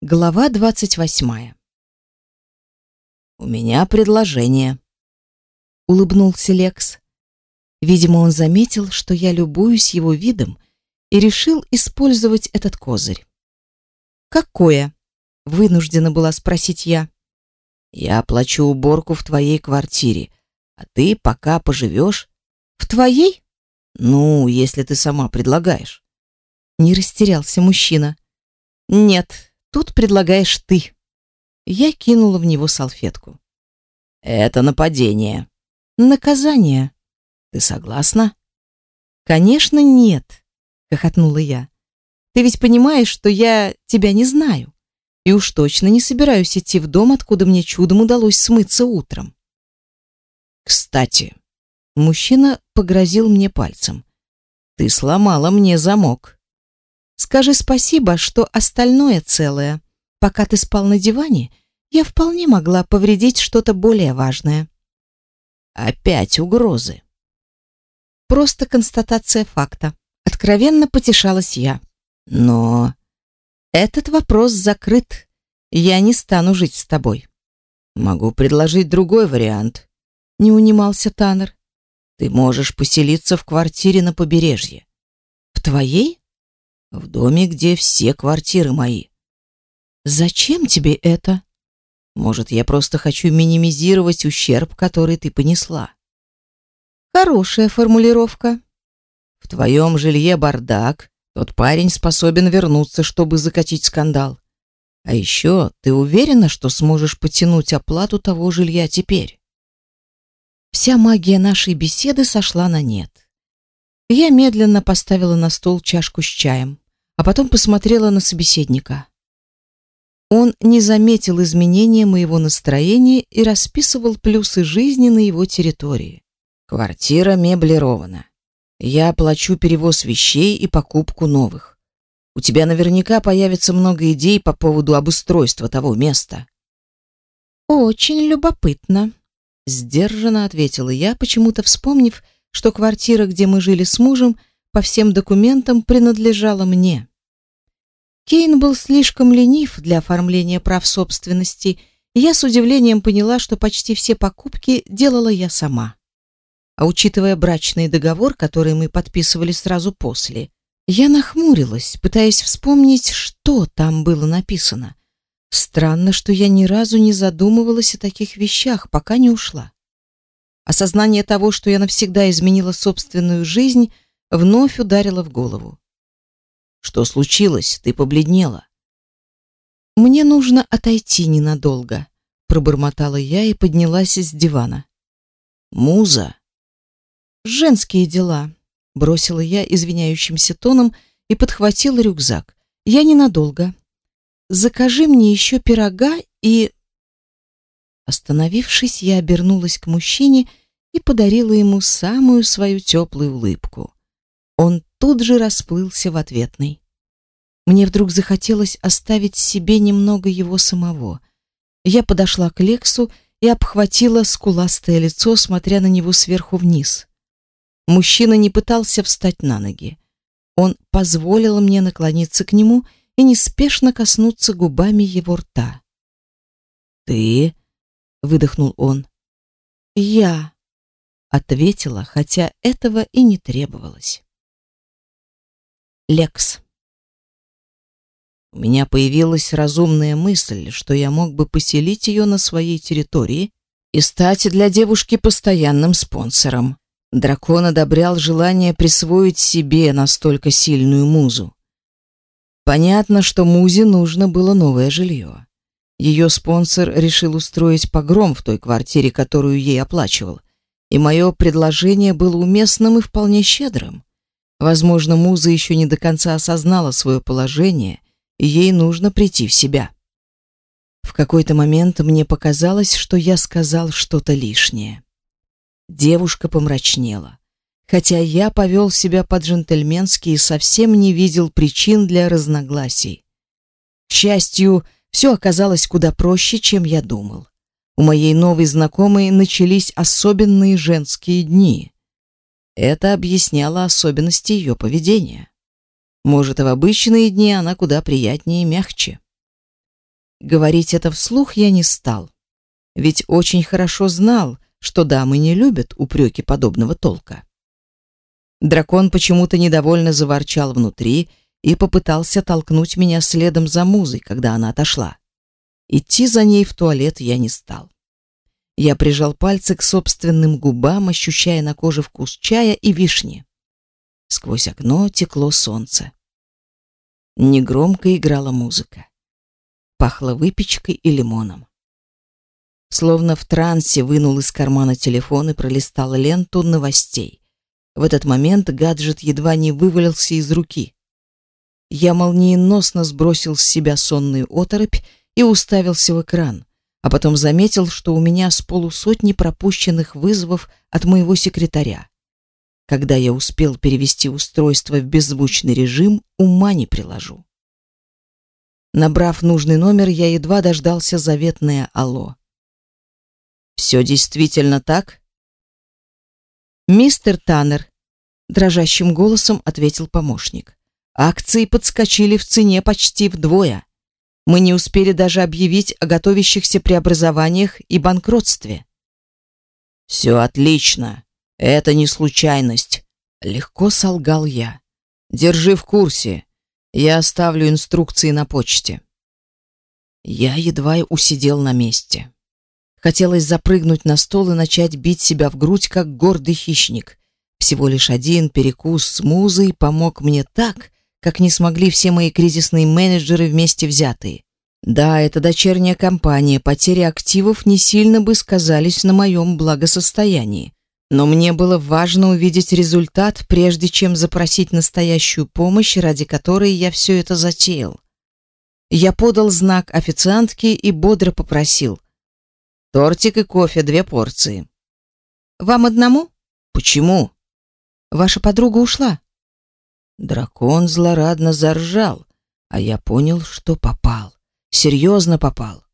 Глава двадцать восьмая. У меня предложение. Улыбнулся Лекс. Видимо, он заметил, что я любуюсь его видом и решил использовать этот козырь. Какое? Вынуждена была спросить я. Я оплачу уборку в твоей квартире, а ты пока поживешь. В твоей? Ну, если ты сама предлагаешь. Не растерялся мужчина. Нет, Тут предлагаешь ты. Я кинула в него салфетку. Это нападение. Наказание. Ты согласна? Конечно, нет, хохотнула я. Ты ведь понимаешь, что я тебя не знаю. И уж точно не собираюсь идти в дом, откуда мне чудом удалось смыться утром. Кстати, мужчина погрозил мне пальцем. Ты сломала мне замок. Скажи спасибо, что остальное целое. Пока ты спал на диване, я вполне могла повредить что-то более важное. Опять угрозы. Просто констатация факта. Откровенно потешалась я. Но этот вопрос закрыт. Я не стану жить с тобой. Могу предложить другой вариант. Не унимался Таннер. Ты можешь поселиться в квартире на побережье. В твоей? В доме, где все квартиры мои. Зачем тебе это? Может, я просто хочу минимизировать ущерб, который ты понесла. Хорошая формулировка. В твоем жилье бардак. Тот парень способен вернуться, чтобы закатить скандал. А еще ты уверена, что сможешь потянуть оплату того жилья теперь? Вся магия нашей беседы сошла на нет. Я медленно поставила на стол чашку с чаем, а потом посмотрела на собеседника. Он не заметил изменения моего настроения и расписывал плюсы жизни на его территории. Квартира меблирована. Я оплачу перевоз вещей и покупку новых. У тебя наверняка появится много идей по поводу обустройства того места. Очень любопытно, сдержанно ответила я, почему-то вспомнив, что квартира, где мы жили с мужем, по всем документам принадлежала мне. Кейн был слишком ленив для оформления прав собственности, и я с удивлением поняла, что почти все покупки делала я сама. А учитывая брачный договор, который мы подписывали сразу после, я нахмурилась, пытаясь вспомнить, что там было написано. Странно, что я ни разу не задумывалась о таких вещах, пока не ушла. Осознание того, что я навсегда изменила собственную жизнь, вновь ударило в голову. Что случилось? Ты побледнела. Мне нужно отойти ненадолго, пробормотала я и поднялась с дивана. Муза. Женские дела, бросила я извиняющимся тоном и подхватила рюкзак. Я ненадолго. Закажи мне еще пирога и Остановившись, я обернулась к мужчине и подарила ему самую свою теплую улыбку. Он тут же расплылся в ответной. Мне вдруг захотелось оставить себе немного его самого. Я подошла к Лексу и обхватила скуластое лицо, смотря на него сверху вниз. Мужчина не пытался встать на ноги. Он позволил мне наклониться к нему и неспешно коснуться губами его рта. «Ты выдохнул он. Я ответила, хотя этого и не требовалось. Лекс. У меня появилась разумная мысль, что я мог бы поселить ее на своей территории и стать для девушки постоянным спонсором. Дракон одобрял желание присвоить себе настолько сильную музу. Понятно, что музе нужно было новое жилье. Ее спонсор решил устроить погром в той квартире, которую ей оплачивал. И мое предложение было уместным и вполне щедрым. Возможно, Муза еще не до конца осознала свое положение, и ей нужно прийти в себя. В какой-то момент мне показалось, что я сказал что-то лишнее. Девушка помрачнела, хотя я повел себя по-джентльменски и совсем не видел причин для разногласий. К счастью, все оказалось куда проще, чем я думал. У моей новой знакомой начались особенные женские дни. Это объясняло особенности ее поведения. Может, в обычные дни она куда приятнее и мягче. Говорить это вслух я не стал. Ведь очень хорошо знал, что дамы не любят упреки подобного толка. Дракон почему-то недовольно заворчал внутри и попытался толкнуть меня следом за музой, когда она отошла. Идти за ней в туалет я не стал. Я прижал пальцы к собственным губам, ощущая на коже вкус чая и вишни. Сквозь окно текло солнце. Негромко играла музыка. Пахло выпечкой и лимоном. Словно в трансе вынул из кармана телефон и пролистал ленту новостей. В этот момент гаджет едва не вывалился из руки. Я молниеносно сбросил с себя сонную оторопь и уставился в экран, а потом заметил, что у меня с полусотни пропущенных вызовов от моего секретаря. Когда я успел перевести устройство в беззвучный режим, ума не приложу. Набрав нужный номер, я едва дождался заветное «Алло». «Все действительно так?» «Мистер Таннер», — дрожащим голосом ответил помощник. «Акции подскочили в цене почти вдвое. Мы не успели даже объявить о готовящихся преобразованиях и банкротстве». «Все отлично. Это не случайность», — легко солгал я. «Держи в курсе. Я оставлю инструкции на почте». Я едва усидел на месте. Хотелось запрыгнуть на стол и начать бить себя в грудь, как гордый хищник. Всего лишь один перекус с музой помог мне так, как не смогли все мои кризисные менеджеры вместе взятые. Да, это дочерняя компания, потери активов не сильно бы сказались на моем благосостоянии. Но мне было важно увидеть результат, прежде чем запросить настоящую помощь, ради которой я все это затеял. Я подал знак официантке и бодро попросил: Тортик и кофе две порции. Вам одному? Почему? Ваша подруга ушла. Дракон злорадно заржал, а я понял, что попал. Серьезно попал.